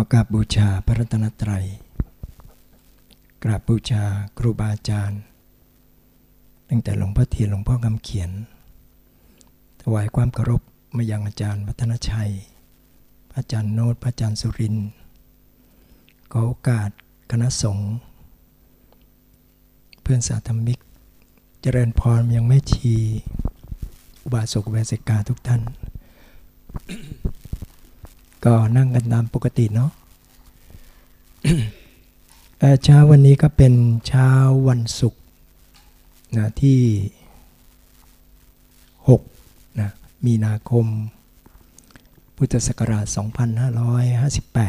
อกราบบูชาพระรัตนตรัย กราบบูชาครูบาอาจารย์ ตั้งแต่หลวงพ่อเทียนหลวงพ่อคำเขียน ถวายความเคารพมายังอาจารย์วัฒนชัย อาจารย์โนตพระอาจารย์สุรินขอโอกาสคณะสงฆ์เพื่อนสาธมิก เจริญพรยังไม่ชี อุบาสกอุบาสิกาทุกท่าน ก็นั่งกันตามปกติเนาะเช้าวันนี้ก็เป็นเช้าวันศุกร์นะที่6นะมีนาคม พุทธศักราช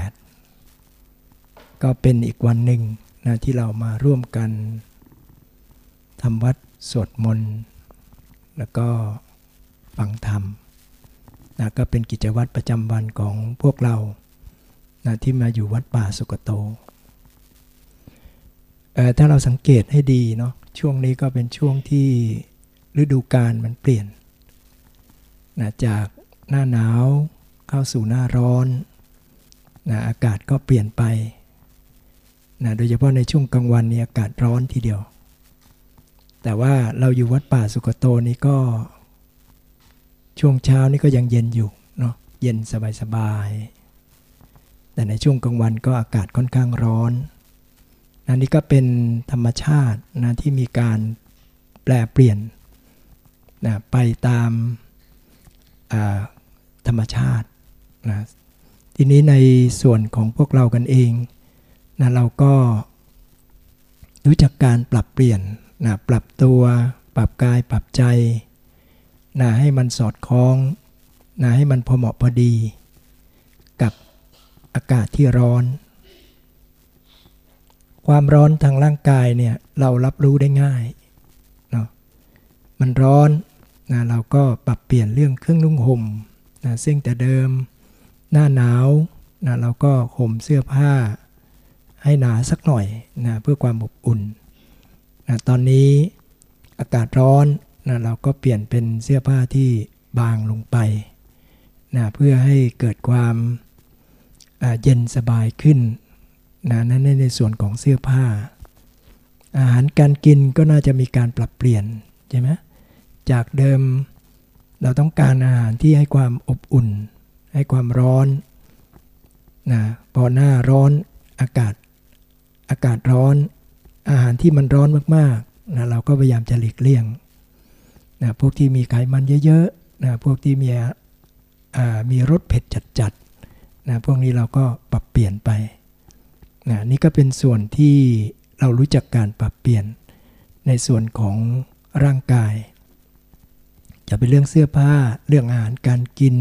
2558 ก็เป็นอีกวันหนึ่งนะที่เรามาร่วมกันทำวัดสวดมนต์ แล้วก็ฟังธรรม นะก็เป็นกิจวัตรประจำวันของพวกเรานะที่มาอยู่วัดป่าสุกโต ถ้าเราสังเกตให้ดีเนาะช่วงนี้ก็เป็นช่วงที่ฤดูกาลมันเปลี่ยนนะจากหน้าหนาวเข้าสู่หน้าร้อนนะอากาศก็เปลี่ยนไปนะโดยเฉพาะในช่วงกลางวันนี่อากาศร้อนทีเดียว แต่ว่าเราอยู่วัดป่าสุกโตนี้ก็ ช่วงเช้านี่ก็ยังเย็นอยู่เนาะเย็นสบายๆ แต่ในช่วงกลางวันก็อากาศค่อนข้างร้อนอันนี้ก็เป็นธรรมชาตินะที่มีการแปลเปลี่ยนนะไปตามธรรมชาตินะทีนี้ในส่วนของพวกเรากันเองนะเราก็รู้จักการปรับเปลี่ยนนะปรับตัว ปรับกาย ปรับใจ นะให้มันสอดคล้องนะให้มันพอเหมาะพอดี กับอากาศที่ร้อน ความร้อนทางร่างกายเนี่ยเรารับรู้ได้ง่ายเนาะมันร้อนนะเราก็ปรับเปลี่ยนเรื่องเครื่องนุ่งห่มนะซึ่งแต่เดิมหน้าหนาวนะเราก็ห่มเสื้อผ้าให้หนาสักหน่อยนะเพื่อความอบอุ่นนะตอนนี้อากาศร้อน นะเราก็เปลี่ยนเป็นเสื้อผ้าที่บางลงไปนะเพื่อให้เกิดความเย็นสบายขึ้นนะนั่นในส่วนของเสื้อผ้า อาหารการกินก็น่าจะมีการปรับเปลี่ยนใช่ไหมจากเดิมเราต้องการอาหารที่ให้ความอบอุ่น ให้ความร้อนนะพอหน้าร้อนอากาศอากาศร้อน อาหารที่มันร้อนมากๆนะเราก็พยายามจะหลีกเลี่ยง นะพวกที่มีไขมันเยอะๆนะพวกที่มีมีรสเผ็ดจัดๆนะพวกนี้เราก็ปรับเปลี่ยนไปนะนี่ก็เป็นส่วนที่เรารู้จักการปรับเปลี่ยนในส่วนของร่างกาย จะเป็นเรื่องเสื้อผ้าเรื่องอาหารการกิน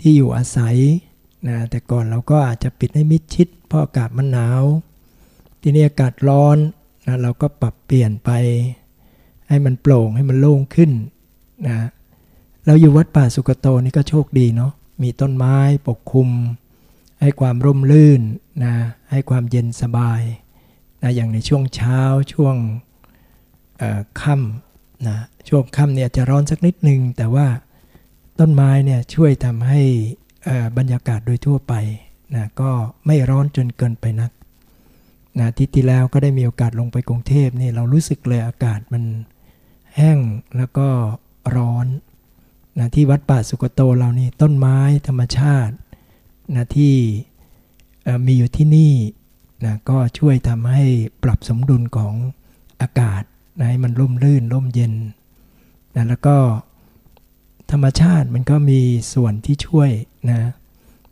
ที่อยู่อาศัยนะแต่ก่อนเราก็อาจจะปิดให้มิดชิด เพราะอากาศมันหนาว ทีนี้อากาศร้อนนะเราก็ปรับเปลี่ยนไป ให้มันโปร่งให้มันโล่งขึ้นนะเราอยู่วัดป่าสุกโตนี่ก็โชคดีเนาะมีต้นไม้ปกคลุม ให้ความร่มรื่นนะให้ความเย็นสบายนะอย่างในช่วงเช้าช่วงค่ำนะช่วงค่ำเนี่ยจะร้อนสักนิดนึง แต่ว่าต้นไม้เนี่ยช่วยทำให้บรรยากาศโดยทั่วไปนะก็ไม่ร้อนจนเกินไปนักนะที่ที่แล้วก็ได้มีโอกาสลงไปกรุงเทพนี่เรารู้สึกเลยอากาศมัน แห้งแล้วก็ร้อนนะที่วัดป่าสุกโตเรานี่ต้นไม้ธรรมชาตินะที่มีอยู่ที่นี่นะก็ช่วยทำให้ปรับสมดุลของอากาศนะให้มันร่มรื่นร่มเย็นนะแล้วก็ธรรมชาติมันก็มีส่วนที่ช่วยนะ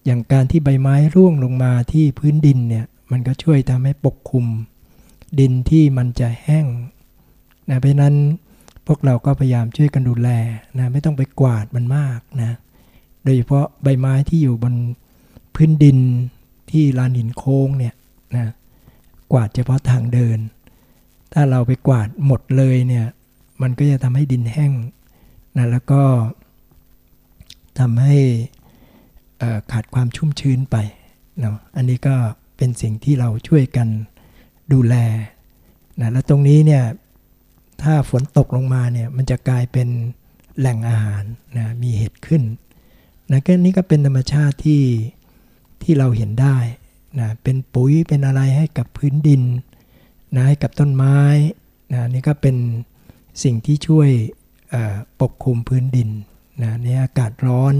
อย่างการที่ใบไม้ร่วงลงมาที่พื้นดินเนี่ยมันก็ช่วยทำให้ปกคลุม ดินที่มันจะแห้งนะเพราะนั้น พวกเราก็พยายามช่วยกันดูแลนะไม่ต้องไปกวาดมันมากนะโดยเฉพาะใบไม้ที่อยู่บนพื้นดินที่ลานหินโค้งเนี่ยนะกวาดเฉพาะทางเดิน ถ้าเราไปกวาดหมดเลยเนี่ยมันก็จะทำให้ดินแห้งนะแล้วก็ทำให้ขาดความชุ่มชื้นไปเนาะอันนี้ก็เป็นสิ่งที่เราช่วยกันดูแลนะแล้วตรงนี้เนี่ย ถ้าฝนตกลงมาเนี่ยมันจะกลายเป็นแหล่งอาหารนะมีเห็ดขึ้นนะก็นี้ก็เป็นธรรมชาติที่ที่เราเห็นได้นะเป็นปุ๋ยเป็นอะไรให้กับพื้นดินนะให้กับต้นไม้นะนี่ก็เป็นสิ่งที่ช่วยปกคลุมพื้นดินนะในอากาศร้อน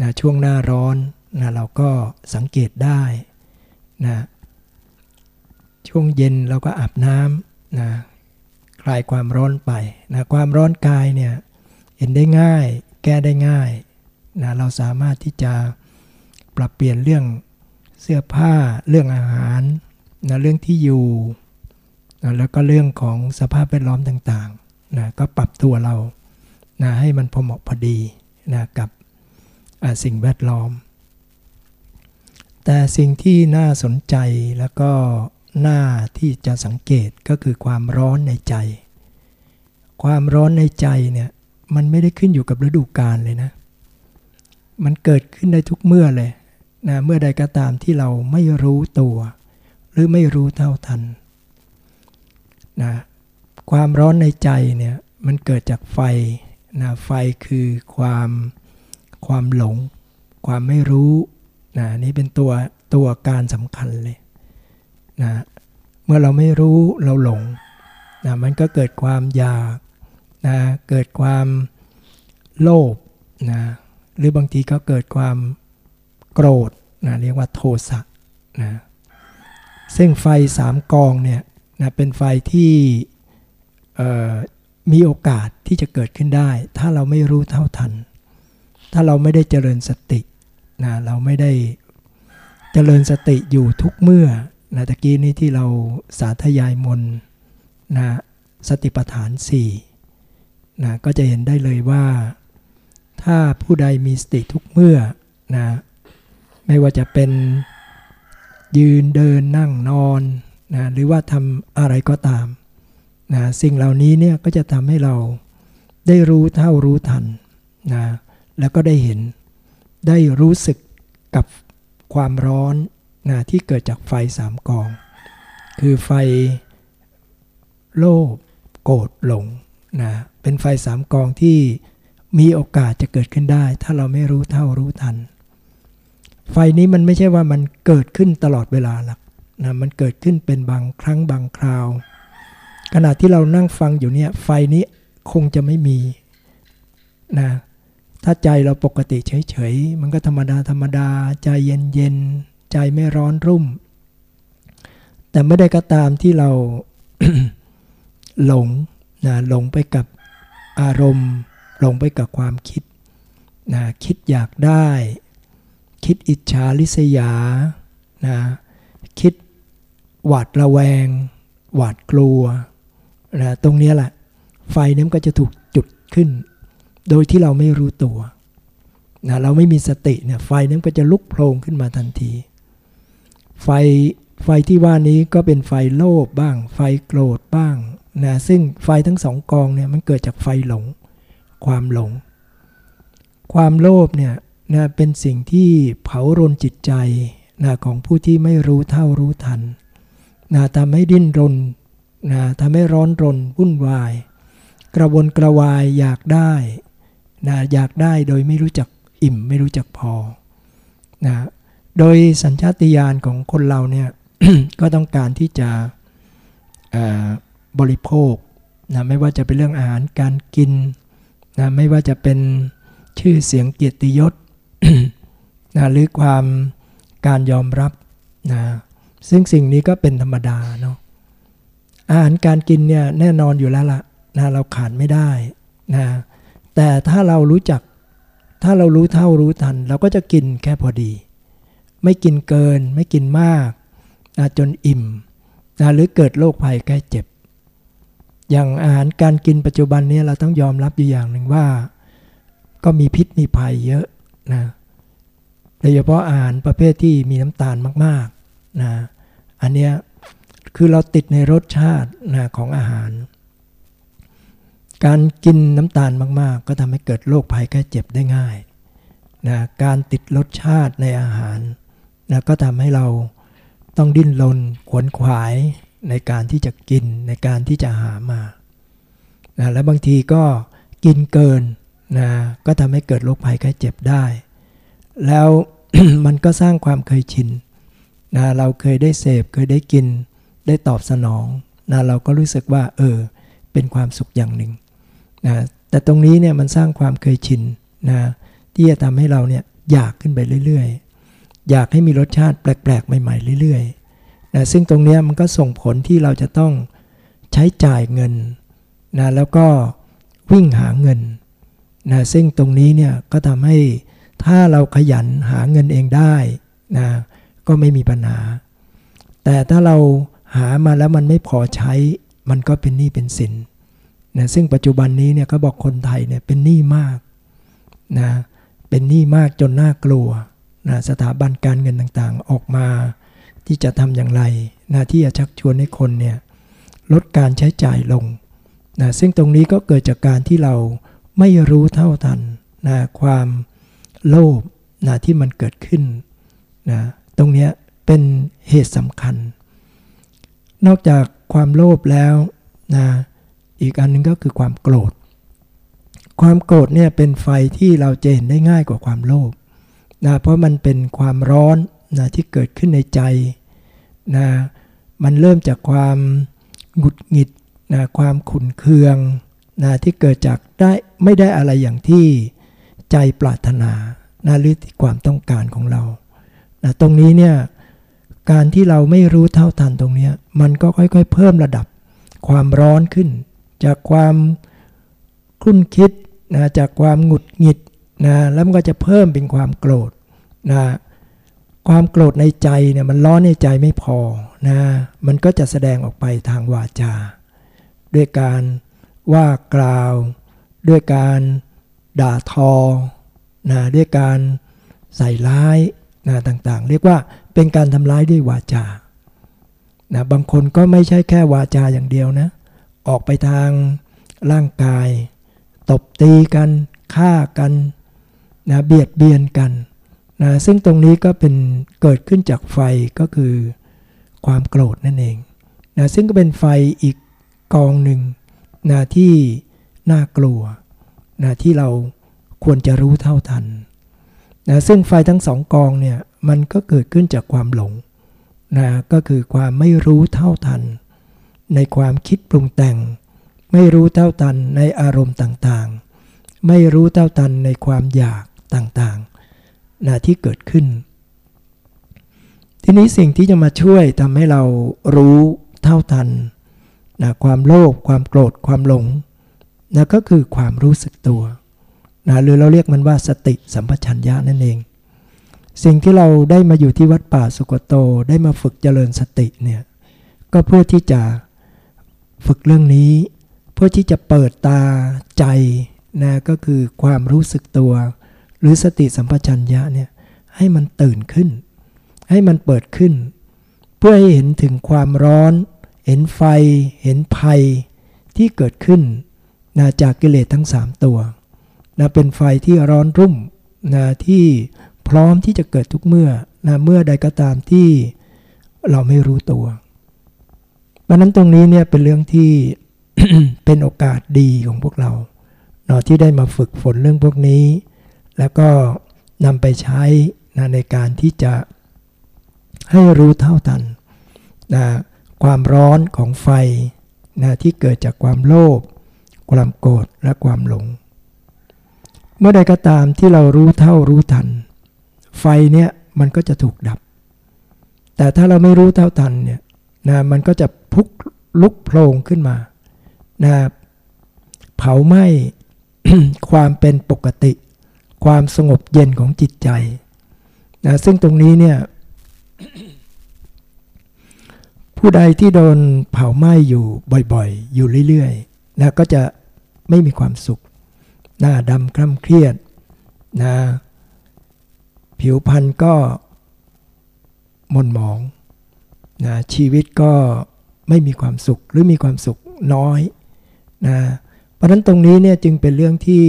นะช่วงหน้าร้อนนะเราก็สังเกตได้นะช่วงเย็นเราก็อาบน้ำนะ ลายความร้อนไปนะความร้อนกายเนี่ยเห็นได้ง่าย แก้ได้ง่ายนะเราสามารถที่จะปรับเปลี่ยนเรื่องเสื้อผ้าเรื่องอาหารนะเรื่องที่อยู่นะแล้วก็เรื่องของสภาพแวดล้อมต่างๆนะก็ปรับตัวเรานะให้มันพอเหมาะพอดีนะกับสิ่งแวดล้อม แต่สิ่งที่น่าสนใจแล้วก็ หน่าที่จะสังเกตก็คือความร้อนในใจ ความร้อนในใจเนี่ยมันไม่ได้ขึ้นอยู่กับฤดูกาลเลยนะ มันเกิดขึ้นได้ทุกเมื่อเลยนะเมื่อใดก็ตามที่เราไม่รู้ตัว หรือไม่รู้เท่าทันนะความร้อนในใจเนี่ยมันเกิดจากไฟนะไฟคือความความหลง ความไม่รู้นะนี่เป็นตัวตัวการสำคัญเลย นะเมื่อเราไม่รู้เราหลงนะมันก็เกิดความอยากนะเกิดความโลภนะหรือบางทีก็เกิดความโกรธนะเรียกว่าโทสะนะซึ่งไฟสามกองเนี่ยนะเป็นไฟที่มีโอกาสที่จะเกิดขึ้นได้ ถ้าเราไม่รู้เท่าทัน ถ้าเราไม่ได้เจริญสตินะเราไม่ได้เจริญสติอยู่ทุกเมื่อ นะตะกี้นี้ที่เราสาธยายมนนะสติปัฏฐาน4นะก็จะเห็นได้เลยว่า ถ้าผู้ใดมีสติทุกเมื่อนะไม่ว่าจะเป็นยืนเดินนั่งนอนนะหรือว่าทำอะไรก็ตามนะสิ่งเหล่านี้เนี่ยก็จะทำให้เราได้รู้เท่ารู้ทันนะแล้วก็ได้เห็นได้รู้สึกกับความร้อน นะที่เกิดจากไฟสามกอง คือไฟโลภโกรธหลงนะเป็นไฟสามกองที่มีโอกาสจะเกิดขึ้นได้ ถ้าเราไม่รู้เท่ารู้ทัน ไฟนี้มันไม่ใช่ว่ามันเกิดขึ้นตลอดเวลาหรอกนะมันเกิดขึ้นเป็นบางครั้งบางคราว ขณะที่เรานั่งฟังอยู่เนี่ยไฟนี้คงจะไม่มีนะถ้าใจเราปกติเฉยๆ มันก็ธรรมดาธรรมดาใจเย็นๆ ใจไม่ร้อนรุ่ม แต่ไม่ได้ก็ตามที่เราหลงนะหลงไปกับอารมณ์หลงไปกับความคิดนะคิดอยากได้ คิดอิจฉาริษยานะคิดหวาดระแวง หวาดกลัวนะตรงนี้แหละ ไฟนั้นก็จะถูกจุดขึ้น โดยที่เราไม่รู้ตัวนะเราไม่มีสติเนี่ยไฟนั้นก็จะลุกโพลงขึ้นมาทันที ไฟไฟที่ว่านี้ก็เป็นไฟโลภบ้าง ไฟโกรธบ้างนะซึ่งไฟทั้งสองกองเนี่ยมันเกิดจากไฟหลง ความหลง ความโลภเนี่ยนะเป็นสิ่งที่เผารนจิตใจนะของผู้ที่ไม่รู้เท่ารู้ทันนะทำให้ดิ้นรนนะทำให้ร้อนรนวุ่นวาย กระวนกระวายอยากได้นะอยากได้โดยไม่รู้จักอิ่มไม่รู้จักพอนะ โดยสัญชาติญาณของคนเราเนี่ยก็ต้องการที่จะบริโภคนะไม่ว่าจะเป็นเรื่องอาหารการกินนะไม่ว่าจะเป็นชื่อเสียงเกียรติยศนะหรือความการยอมรับนะซึ่งสิ่งนี้ก็เป็นธรรมดาเนาะอาหารการกินเนี่ยแน่นอนอยู่แล้วละนะเราขาดไม่ได้นะแต่ถ้าเรารู้จัก ถ้าเรารู้เท่ารู้ทัน เราก็จะกินแค่พอดี ไม่กินเกิน ไม่กินมากนะจนอิ่มนะหรือเกิดโรคภัยใกล้เจ็บ อย่างอาหารการกินปัจจุบันนี้เราต้องยอมรับอยู่อย่างหนึ่งว่า ก็มีพิษมีภัยเยอะนะโดยเฉพาะอาหารประเภทที่มีน้ำตาลมากๆนะอันเนี้ยคือเราติดในรสชาตินะของอาหาร การกินน้ำตาลมาก ๆ ก็ทำให้เกิดโรคภัยแก้เจ็บได้ง่ายนะการติดรสชาติในอาหาร นะก็ทำให้เราต้องดิ้นรนขวนขวายในการที่จะกินในการที่จะหามานะและบางทีก็กินเกินนะก็ทำให้เกิดโรคภัยแก้เจ็บได้ แล้วมันก็สร้างความเคยชินนะเราเคยได้เสพเคยได้กินได้ตอบสนองนะเราก็รู้สึกว่า เออ เป็นความสุขอย่างหนึ่งนะแต่ตรงนี้เนี่ยมันสร้างความเคยชินนะที่จะทำให้เราเนี่ยอยากขึ้นไปเรื่อยๆ อยากให้มีรสชาติแปลกๆ ใหม่ ๆ เรื่อยๆนะซึ่งตรงนี้มันก็ส่งผลที่เราจะต้องใช้จ่ายเงินนะแล้วก็วิ่งหาเงินนะซึ่งตรงนี้เนี่ยก็ทำให้ถ้าเราขยันหาเงินเองได้นะก็ไม่มีปัญหา แต่ถ้าเราหามาแล้วมันไม่พอใช้ มันก็เป็นหนี้เป็นสินนะซึ่งปัจจุบันนี้เนี่ยก็บอกคนไทยเนี่ยเป็นหนี้มากนะเป็นหนี้มากจนน่ากลัว นะสถาบันการเงินต่างๆ ออกมาที่จะทำอย่างไรนะที่จะชักชวนให้คนเนี่ยลดการใช้จ่ายลงนะซึ่งตรงนี้ก็เกิดจากการที่เราไม่รู้เท่าทันนะความโลภนะที่มันเกิดขึ้นนะตรงนี้เป็นเหตุสำคัญ นอกจากความโลภแล้วนะอีกอันนึงก็คือความโกรธ ความโกรธเนี่ยเป็นไฟที่เราเห็นได้ง่ายกว่าความโลภ นะเพราะมันเป็นความร้อนนะที่เกิดขึ้นในใจนะมันเริ่มจากความหงุดหงิดนะความขุนเคืองนะที่เกิดจากได้ไม่ได้อะไรอย่างที่ใจปรารถนานะหรือความต้องการของเรานะตรงนี้เนี่ยการที่เราไม่รู้เท่าทันตรงนี้มันก็ค่อยๆ เพิ่มระดับความร้อนขึ้น จากความคุ้นคิดนะจากความหงุดหงิด นะแล้วมันก็จะเพิ่มเป็นความโกรธนะความโกรธในใจเนี่ยมันร้อนในใจไม่พอนะมันก็จะแสดงออกไปทางวาจา ด้วยการว่ากล่าว ด้วยการด่าทอนะด้วยการใส่ร้ายนะต่างๆ เรียกว่าเป็นการทำร้ายด้วยวาจานะบางคนก็ไม่ใช่แค่วาจาอย่างเดียวนะ ออกไปทางร่างกาย ตบตีกันฆ่ากัน นะเบียดเบียนกันนะซึ่งตรงนี้ก็เป็นเกิดขึ้นจากไฟก็คือความโกรธนั่นเองนะซึ่งก็เป็นไฟอีกกองหนึ่งนะที่น่ากลัวนะที่เราควรจะรู้เท่าทันนะซึ่งไฟทั้งสองกองเนี่ยมันก็เกิดขึ้นจากความหลงนะก็คือความไม่รู้เท่าทัน ในความคิดปรุงแต่ง ไม่รู้เท่าทันในอารมณ์ต่างๆ ไม่รู้เท่าทันในความอยาก ต่างๆนะที่เกิดขึ้น ทีนี้สิ่งที่จะมาช่วยทำให้เรารู้เท่าทันนะความโลภความโกรธความหลงนะก็คือความรู้สึกตัวนะหรือเราเรียกมันว่าสติสัมปชัญญะนั่นเอง สิ่งที่เราได้มาอยู่ที่วัดป่าสุกโตได้มาฝึกเจริญสติเนี่ยก็เพื่อที่จะฝึกเรื่องนี้ เพื่อที่จะเปิดตาใจนะก็คือความรู้สึกตัว หรือสติสัมปชัญญะเนี่ยให้มันตื่นขึ้น ให้มันเปิดขึ้น เพื่อให้เห็นถึงความร้อน เห็นไฟ เห็นภัยที่เกิดขึ้นนะจากกิเลสทั้ง 3 ตัวนะเป็นไฟที่ร้อนรุ่มนะที่พร้อมที่จะเกิดทุกเมื่อนะเมื่อใดก็ตามที่เราไม่รู้ตัวเพราะนั้นตรงนี้เนี่ยเป็นเรื่องที่เป็นโอกาสดีของพวกเราเนาะที่ได้มาฝึกฝนเรื่องพวกนี้ แล้วก็นำไปใช้นะในการที่จะให้รู้เท่าทันนะความร้อนของไฟนะที่เกิดจากความโลภความโกรธและความหลง เมื่อใดก็ตามที่เรารู้เท่ารู้ทัน ไฟเนี่ยมันก็จะถูกดับ แต่ถ้าเราไม่รู้เท่าทันเนี่ยนะมันก็จะพุกลุกโผล่ขึ้นมานะเผาไหม้ความเป็นปกติ ความสงบเย็นของจิตใจนะซึ่งตรงนี้เนี่ยผู้ใดที่โดนเผาไหม้อยู่บ่อยๆ อยู่เรื่อยๆนะก็จะไม่มีความสุข หน้าดำคล่ำเครียดนะผิวพรรณก็มนหมองนะชีวิตก็ไม่มีความสุขหรือมีความสุขน้อยนะเพราะนั้นตรงนี้เนี่ยจึงเป็นเรื่องที่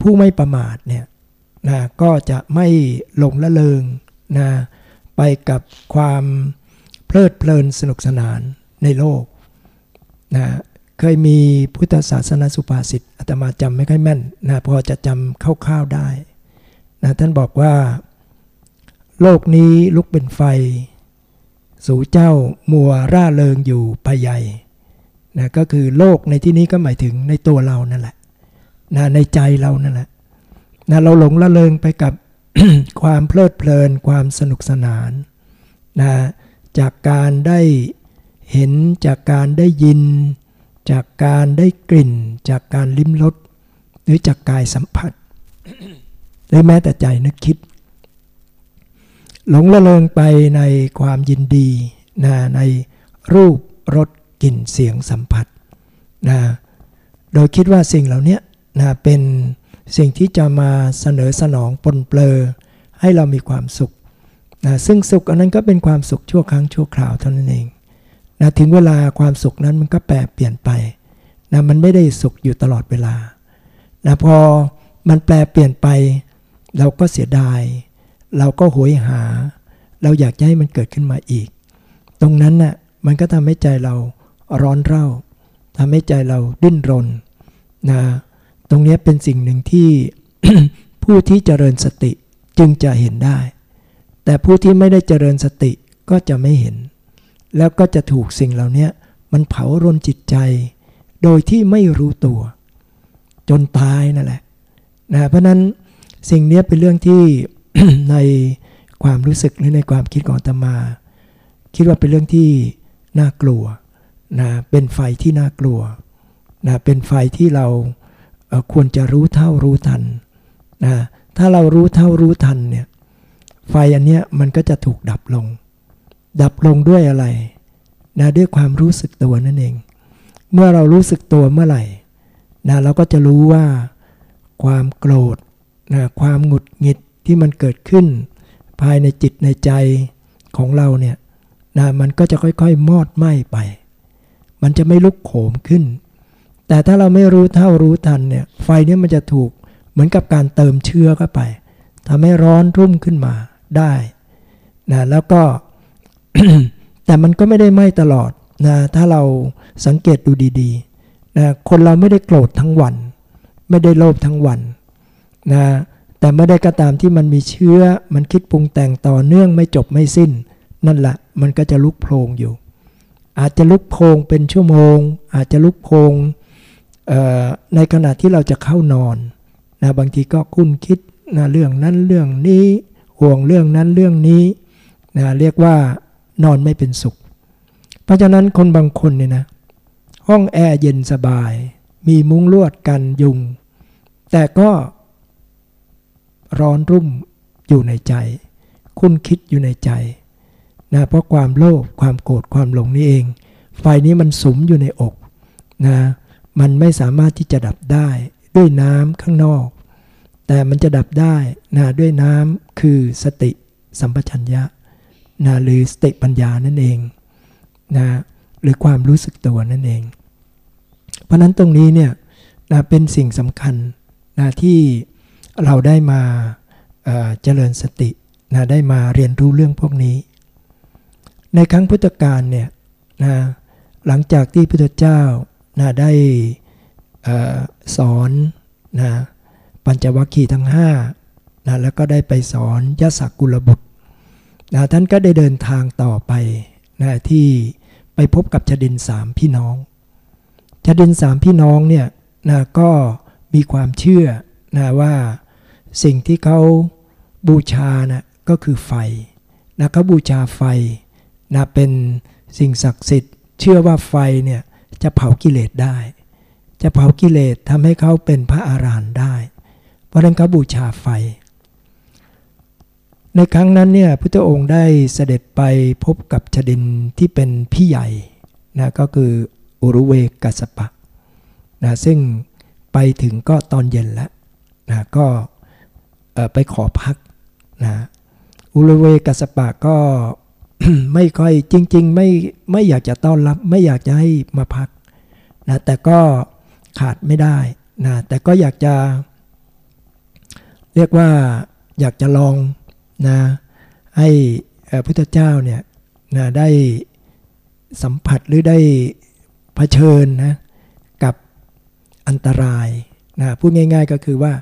ผู้ไม่ประมาทเนี่ยนะก็จะไม่หลงละเลงนะไปกับความเพลิดเพลินสนุกสนานในโลกนะเคยมีพุทธศาสนาสุภาษิตอาตมาจำไม่ค่อยแม่นนะพอจะจำคร่าวๆได้นะท่านบอกว่า โลกนี้ลุกเป็นไฟ สู่เจ้ามัวร่าเริงอยู่ภายใหญ่นะก็คือโลกในที่นี้ก็หมายถึงในตัวเรานั่นแหละ นะในใจเรานั่นแหละนะเราหลงละเริงไปกับความเพลิดเพลินความสนุกสนานนะจากการได้เห็นจากการได้ยิน จากการได้กลิ่น จากการลิ้มรสหรือจากกายสัมผัส หรือแม้แต่ใจนึกคิด หลงละเลงไปในความยินดีนะในรูปรสกลิ่นเสียงสัมผัสนะโดยคิดว่าสิ่งเหล่านี้ นะเป็นสิ่งที่จะมาเสนอสนองปนเปลอให้เรามีความสุขนะซึ่งสุขอันนั้นก็เป็นความสุขชั่วครั้งชั่วคราวเท่านั้นเองนะถึงเวลาความสุขนั้นมันก็แปรเปลี่ยนไปนะมันไม่ได้สุขอยู่ตลอดเวลานะพอมันแปลเปลี่ยนไป เราก็เสียดาย เราก็โหยหา เราอยากจะให้มันเกิดขึ้นมาอีก ตรงนั้นน่ะมันก็ทำให้ใจเราร้อนเร่าทำให้ใจเราดิ้นรนนะ ตรงนี้เป็นสิ่งหนึ่งที่ผู้ที่เจริญสติจึงจะเห็นได้ แต่ผู้ที่ไม่ได้เจริญสติก็จะไม่เห็น แล้วก็จะถูกสิ่งเหล่านี้มันเผารนจิตใจ โดยที่ไม่รู้ตัว จนตายนั่นแหละนะเพราะนั้นสิ่งนี้เป็นเรื่องที่ในความรู้สึกหรือในความคิดของตมา คิดว่าเป็นเรื่องที่น่ากลัวนะเป็นไฟที่น่ากลัวนะเป็นไฟที่เรา ควรจะรู้เท่ารู้ทันนะถ้าเรารู้เท่ารู้ทันเนี่ยไฟอันเนี้ยมันก็จะถูกดับลง ดับลงด้วยอะไรนะด้วยความรู้สึกตัวนั่นเอง เมื่อเรารู้สึกตัวเมื่อไหร่นะเราก็จะรู้ว่าความโกรธนะความหงุดหงิดที่มันเกิดขึ้น ภายในจิตในใจของเราเนี่ยนะมันก็จะค่อยๆ มอดไหม้ไป มันจะไม่ลุกโขมขึ้น แต่ถ้าเราไม่รู้เท่ารู้ทันเนี่ย ไฟนี้มันจะถูกเหมือนกับการเติมเชื้อเข้าไปทำให้ร้อนรุ่มขึ้นมาได้นะแล้วก็ แต่มันก็ไม่ได้ไหม้ตลอดนะถ้าเราสังเกตดูดีๆนะคนเราไม่ได้โกรธทั้งวัน ไม่ได้โลภทั้งวันนะแต่ไม่ได้ก็ตามที่มันมีเชื้อ มันคิดปรุงแต่งต่อเนื่องไม่จบไม่สิ้น นั่นแหละมันก็จะลุกโพลงอยู่ อาจจะลุกโพลงเป็นชั่วโมง อาจจะลุกโพลง ในขณะที่เราจะเข้านอนนะบางทีก็คุ้นคิดนะเรื่องนั้นเรื่องนี้ห่วงเรื่องนั้นเรื่องนี้นะเรียกว่านอนไม่เป็นสุข เพราะฉะนั้นคนบางคนเนี่ยนะห้องแอร์เย็นสบาย มีมุ้งลวดกันยุง แต่ก็ร้อนรุ่มอยู่ในใจ คุ้นคิดอยู่ในใจนะเพราะความโลภความโกรธความหลงนี่เอง ไฟนี้มันสุมอยู่ในอกนะ มันไม่สามารถที่จะดับได้ด้วยน้ำข้างนอก แต่มันจะดับได้นะด้วยน้ำคือสติสัมปชัญญะนะหรือสติปัญญานั่นเองนะหรือความรู้สึกตัวนั่นเอง เพราะนั้นตรงนี้เนี่ยนะเป็นสิ่งสำคัญนะที่เราได้มาเจริญสตินะได้มาเรียนรู้เรื่องพวกนี้ ในครั้งพุทธกาลเนี่ยนะหลังจากที่พระเจ้า นะได้สอนนะปัญจวัคคีย์ทั้ง5นะแล้วก็ได้ไปสอนยศกุลบุตรนะท่านก็ได้เดินทางต่อไปนะที่ไปพบกับชดินสามพี่น้องชดินสามพี่น้องเนี่ยนะก็มีความเชื่อนะว่าสิ่งที่เขาบูชานะก็คือไฟนะเขาบูชาไฟนะเป็นสิ่งศักดิ์สิทธิ์ เชื่อว่าไฟเนี่ย จะเผากิเลสได้ จะเผากิเลสทำให้เขาเป็นพระอารหันต์ได้ เพราะนั้นเขาบูชาไฟ ในครั้งนั้นเนี่ยพุทธองค์ได้เสด็จไปพบกับชดินที่เป็นพี่ใหญ่นะก็คืออุรุเวกัสปะนะซึ่งไปถึงก็ตอนเย็นแล้วนะก็ไปขอพักนะอุรุเวกัสปะก็ ไม่ค่อยจริง ๆ ไม่ไม่อยากจะต้อนรับ ไม่อยากจะให้มาพักนะแต่ก็ขาดไม่ได้นะแต่ก็อยากจะ เรียกว่าอยากจะลองนะให้พุทธเจ้าเนี่ยนะได้สัมผัสหรือได้เผชิญนะกับอันตรายนะพูดง่าย ๆก็คือว่า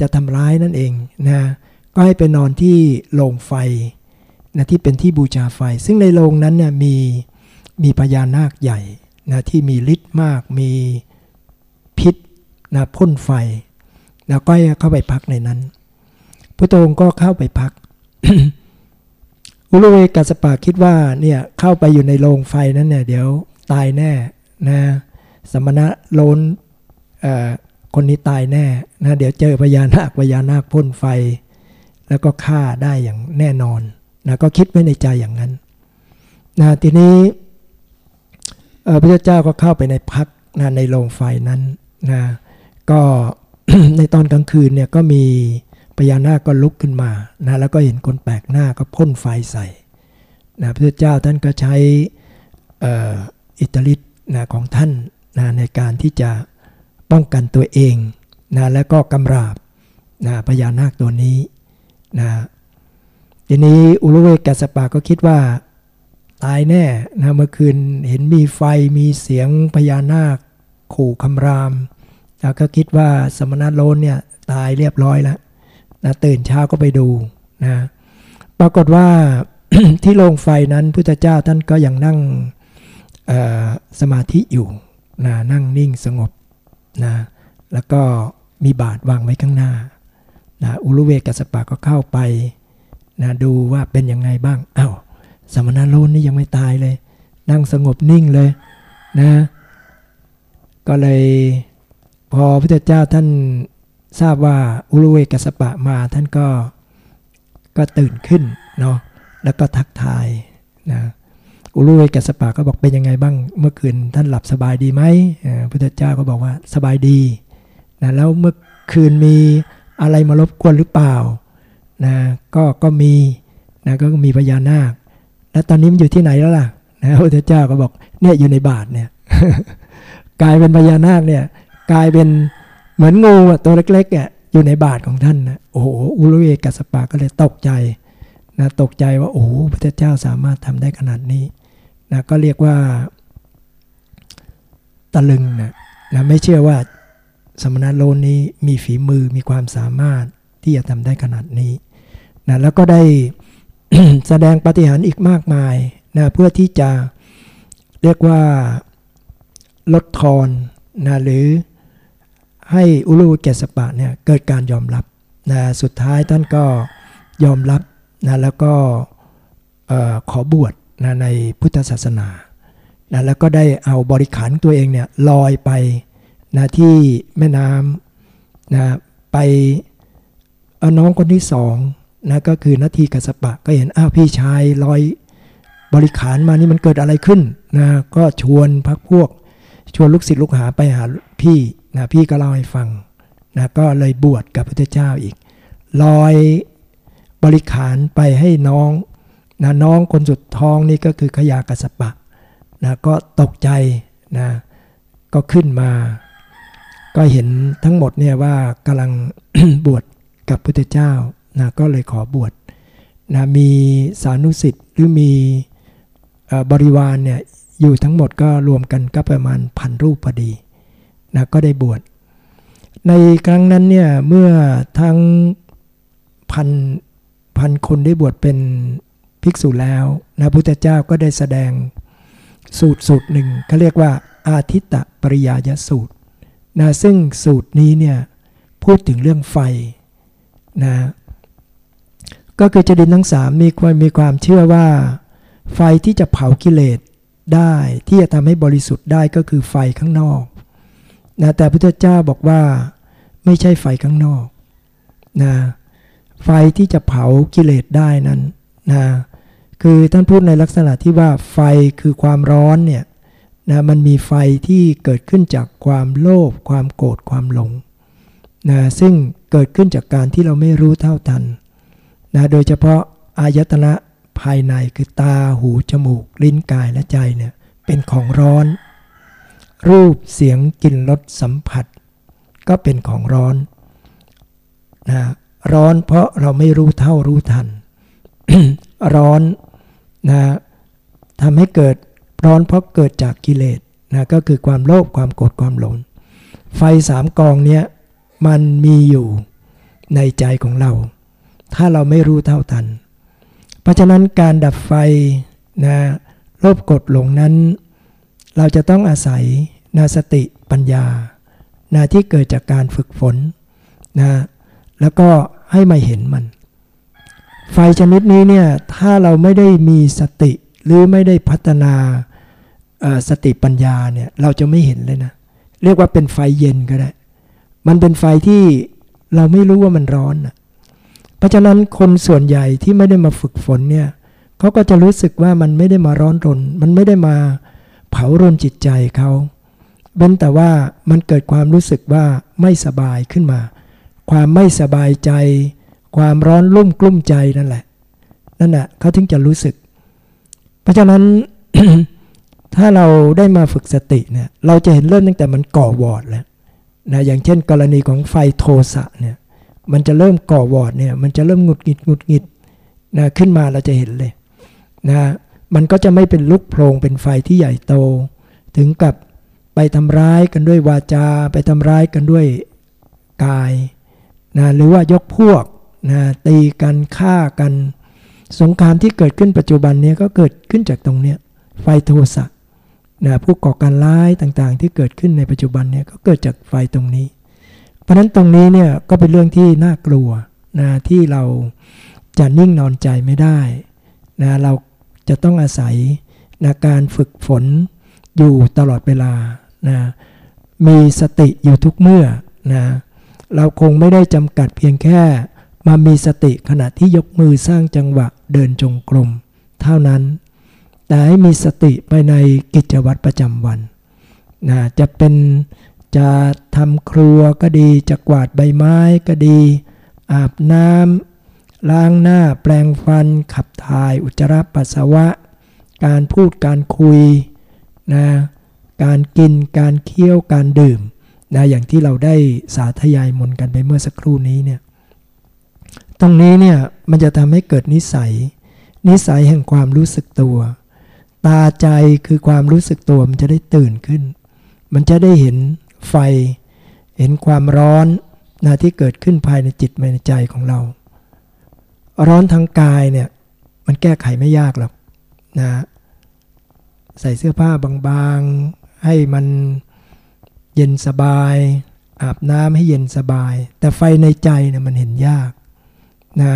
จะทำร้ายนั่นเองนะก็ให้ไปนอนที่โรงไฟ นะที่เป็นที่บูชาไฟ ซึ่งในโรงนั้นเนี่ยมีมีพญานาคใหญ่นะที่มีฤทธิ์มากมีพิษนะพ่นไฟนะก็เข้าไปพักในนั้นพระองค์ก็เข้าไปพัก อุลุเวกัสปะคิดว่าเนี่ยเข้าไปอยู่ในโรงไฟนั้นเนี่ยเดี๋ยวตายแน่นะสมณะโลนคนนี้ตายแน่นะเดี๋ยวเจอพญานาคพญานาคพ่นไฟ แล้วก็ฆ่าได้อย่างแน่นอน นะก็คิดไว้ในใจอย่างนั้นนะทีนี้พระเจ้าก็เข้าไปในพักนะในโรงไฟนั้นนะก็ในตอนกลางคืนเนี่ยก็มีพญานาคก็ลุกขึ้นมานะแล้วก็เห็นคนแปลกหน้าก็พ่นไฟใส่นะพระเจ้าท่านก็ใช้อิตาลิ์นะของท่านนะในการที่จะป้องกันตัวเองนะแล้วก็กำราบนะพญานาคตัวนี้นะ ทีนี้อุลุเวกัสปาก็คิดว่าตายแน่นะเมื่อคืนเห็นมีไฟมีเสียงพญานาคขู่คำรามแล้วก็คิดว่าสมณะโลนเนี่ยตายเรียบร้อยแล้วนะตื่นเช้าก็ไปดูนะปรากฏว่าที่โรงไฟนั้นพุทธเจ้าท่านก็ยังนั่งสมาธิอยู่นะนั่งนิ่งสงบนะแล้วก็มีบาทวางไว้ข้างหน้านะอุลุเวกัสปะก็เข้าไป นะดูว่าเป็นยังไงบ้างอา้าวสมณะโลนนี่ยังไม่ตายเลย นั่งสงบนิ่งเลยนะก็เลยพอพระเจ้าท่านทราบว่าอุลุเวกัสปะมาท่านก็ก็ตื่นขึ้นเนาะแล้วก็ทักทายนะอุลุเวกัสปะก็บอกเป็นยังไงบ้างเมื่อคืนท่านหลับสบายดีไหมพระเจ้าก็บอกว่าสบายดีนะแล้วเมื่อคืนมีอะไรมารบกวนหรือเปล่า นะก็ก็มีนะก็มีพญานาค แล้วตอนนี้มันอยู่ที่ไหนแล้วล่ะนะพระเจ้าก็บอกเนี่ยอยู่ในบาทเนี่ยกลายเป็นพญานาคเนี่ยกลายเป็นเหมือนงูตัวเล็กๆอะอยู่ในบาทของท่านนะโอ้โหอุลุเวกัสปะก็เลยตกใจนะตกใจว่าโอ้พระเจ้าสามารถทำได้ขนาดนี้นะก็เรียกว่าตะลึงนะนะไม่เชื่อว่าสมณะโลนนี้มีฝีมือมีความสามารถที่จะทำได้ขนาดนี้ นะแล้วก็ได้แสดงปฏิหารอีกมากมายนะเพื่อที่จะเรียกว่าลดทอนนะหรือให้อุลุเกสปะเนี่ยเกิดการยอมรับนะสุดท้ายท่านก็ยอมรับนะแล้วก็ขอบวชนะในพุทธศาสนานะแล้วก็ได้เอาบริขารตัวเองเนี่ยลอยไปนะที่แม่น้ำนะไปเอาน้องคนที่สอง นะก็คือนาทีกัสปะก็เห็นอ้าวพี่ชายลอยบริขารมานี่มันเกิดอะไรขึ้นนะก็ชวนพักพวก ชวนลูกศิษย์ลูกหาไปหาพี่นะพี่ก็เล่าให้ฟังนะก็เลยบวชกับพระเจ้าอีก ลอยบริขารไปให้น้องนะน้องคนสุดท้องนี่ก็คือขยากัสปะนะก็ตกใจนะก็ขึ้นมา ก็เห็นทั้งหมดเนี่ยว่ากำลังบวชกับพุทธเจ้า นะก็เลยขอบวชนะมีสานุสิทธิ์หรือมีบริวารเนี่ยอยู่ทั้งหมดก็รวมกันก็ประมาณพันรูปพอดีนะก็ได้บวชในครั้งนั้นเนี่ยเมื่อทั้งพันพันคนได้บวชเป็นภิกษุแล้วนะพุทธเจ้าก็ได้แสดงสูตรสูตรหนึ่งเขาเรียกว่าอาทิตตปริยายสูตรนะซึ่งสูตรนี้เนี่ยพูดถึงเรื่องไฟนะ ก็คือจดินทั้งสามมีความมีความเชื่อว่า ไฟที่จะเผากิเลสได้ที่จะทำให้บริสุทธิ์ได้ก็คือไฟข้างนอกนะแต่พระพุทธเจ้าบอกว่าไม่ใช่ไฟข้างนอกนะไฟที่จะเผากิเลสได้นั้นนะคือท่านพูดในลักษณะที่ว่าไฟคือความร้อนเนี่ยนะมันมีไฟที่เกิดขึ้นจากความโลภความโกรธความหลงนะซึ่งเกิดขึ้นจากการที่เราไม่รู้เท่าทัน นะโดยเฉพาะอายตนะภายในคือตาหูจมูก ลิ้นกายและใจเนี่ยเป็นของร้อน รูปเสียงกลิ่นรสสัมผัส ก็เป็นของร้อนนะร้อนเพราะเราไม่รู้เท่ารู้ทัน ร้อนนะทำให้เกิดร้อนเพราะเกิดจากกิเลสนะก็คือความโลภความโกรธความหลง ไฟสามกองเนี้ยมันมีอยู่ในใจของเรา ถ้าเราไม่รู้เท่าทัน เพราะฉะนั้นการดับไฟนะโลภกดหลงนั้น เราจะต้องอาศัยนาสติปัญญานะที่เกิดจากการฝึกฝนนะแล้วก็ให้มาเห็นมัน ไฟชนิดนี้เนี่ยถ้าเราไม่ได้มีสติหรือไม่ได้พัฒนาสติปัญญาเนี่ยเราจะไม่เห็นเลยนะ เรียกว่าเป็นไฟเย็นก็ได้ มันเป็นไฟที่เราไม่รู้ว่ามันร้อนนะ เพราะฉะนั้นคนส่วนใหญ่ที่ไม่ได้มาฝึกฝนเนี่ยเขาก็จะรู้สึกว่ามันไม่ได้มาร้อนรน มันไม่ได้มาเผารนจิตใจเขาเว้นแต่ว่ามันเกิดความรู้สึกว่าไม่สบายขึ้นมา ความไม่สบายใจ ความร้อนรุ่มกลุ้มใจนั่นแหละ นั่นแหละเขาถึงจะรู้สึก เพราะฉะนั้นถ้าเราได้มาฝึกสติเนี่ย เราจะเห็นเริ่มตั้งแต่มันก่อวอดแล้วนะอย่างเช่น กรณีของไฟโทสะเนี่ย มันจะเริ่มก่อวอดเนี่ยมันจะเริ่มหงุดหงิดหงุดหงิดนะขึ้นมาเราจะเห็นเลยนะมันก็จะไม่เป็นลุกโพลงเป็นไฟที่ใหญ่โต ถึงกับไปทำร้ายกันด้วยวาจา ไปทำร้ายกันด้วยกายนะหรือว่ายกพวกนะตีกันฆ่ากัน สงครามที่เกิดขึ้นปัจจุบันนี้ก็เกิดขึ้นจากตรงเนี้ยไฟโทสะนะผู้ก่อการร้ายต่างๆ ที่เกิดขึ้นในปัจจุบันเนี่ยก็เกิดจากไฟตรงนี้ เพราะฉะนั้นตรงนี้เนี่ยก็เป็นเรื่องที่น่ากลัวนะที่เราจะนิ่งนอนใจไม่ได้นะเราจะต้องอาศัยนะการฝึกฝนอยู่ตลอดเวลานะมีสติอยู่ทุกเมื่อนะเราคงไม่ได้จำกัดเพียงแค่มามีสติขณะที่ยกมือสร้างจังหวะเดินจงกรมเท่านั้น แต่ให้มีสติไปในกิจวัตรประจำวันนะจะเป็น จะทำครัวก็ดีจะกวาดใบไม้ก็ดี อาบน้ำล้างหน้าแปลงฟันขับถ่ายอุจจาระปัสสาวะ การพูดการคุยนะการกินการเคี้ยวการดื่มนะอย่างที่เราได้สาธยายมนกันไปเมื่อสักครู่นี้เนี่ยตรงนี้เนี่ยมันจะทำให้เกิดนิสัย นิสัยแห่งความรู้สึกตัว ตาใจคือความรู้สึกตัวมันจะได้ตื่นขึ้น มันจะได้เห็น ไฟ เห็นความร้อนนะที่เกิดขึ้นภายในจิตภายในใจของเรา ร้อนทางกายเนี่ยมันแก้ไขไม่ยากหรอกนะใส่เสื้อผ้าบางๆ ให้มันเย็นสบาย อาบน้ำให้เย็นสบาย แต่ไฟในใจเนี่ยมันเห็นยากนะ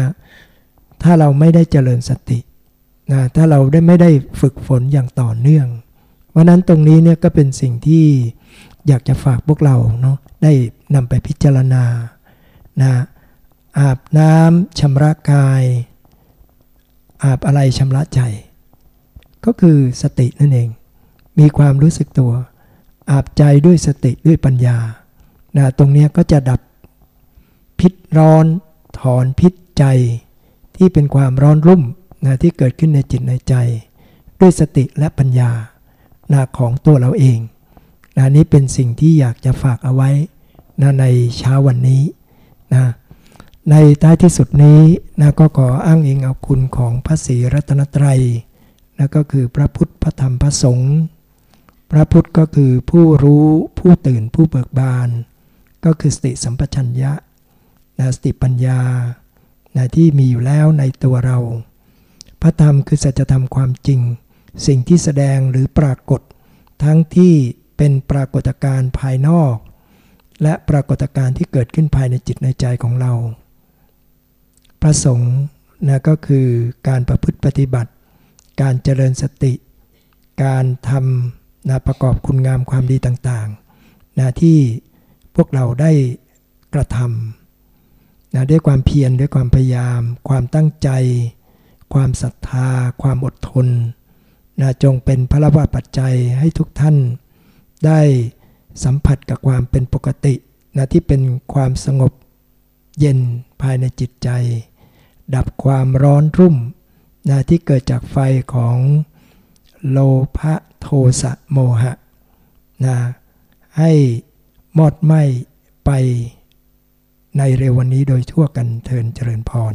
ถ้าเราไม่ได้เจริญสตินะถ้าเราได้ไม่ได้ฝึกฝนอย่างต่อเนื่อง เพราะนั้นตรงนี้เนี่ยก็เป็นสิ่งที่ อยากจะฝากพวกเราเนาะได้นำไปพิจารณานะอาบน้ำชำระกาย อาบอะไรชำระใจ ก็คือสตินั่นเอง มีความรู้สึกตัว อาบใจด้วยสติด้วยปัญญานะตรงนี้ก็จะดับพิษร้อน ถอนพิษใจ ที่เป็นความร้อนรุ่มนะที่เกิดขึ้นในจิตในใจ ด้วยสติและปัญญานะของตัวเราเอง นะนี้เป็นสิ่งที่อยากจะฝากเอาไว้นะในเช้าวันนี้นะในท้ายที่สุดนี้นะก็ขออ้างอิงเอาคุณของพระศรีรัตนตรัยนะก็คือพระพุทธพระธรรมพระสงฆ์พระพุทธก็คือผู้รู้ผู้ตื่นผู้เบิกบาน ก็คือสติสัมปชัญญะนะสติปัญญานะที่มีอยู่แล้วในตัวเรา พระธรรมคือสัจธรรมความจริง สิ่งที่แสดงหรือปรากฏ ทั้งที่ เป็นปรากฏการณ์ภายนอก และปรากฏการณ์ที่เกิดขึ้นภายในจิตในใจของเราประสงค์นะก็คือการประพฤติปฏิบัติ การเจริญสติ การทำนะประกอบคุณงามความดีต่างๆนะที่พวกเราได้กระทำนะด้วยความเพียรด้วยความพยายาม ความตั้งใจ ความศรัทธา ความอดทนนะจงเป็นพระวาปัจจัยให้ทุกท่าน ได้สัมผัสกับความเป็นปกตินะที่เป็นความสงบเย็นภายในจิตใจ ดับความร้อนรุ่มนะที่เกิดจากไฟของโลภะโทสะโมหะนะให้มอดไหม้ไปในเร็ววันนี้โดยทั่วกันเทินเจริญพร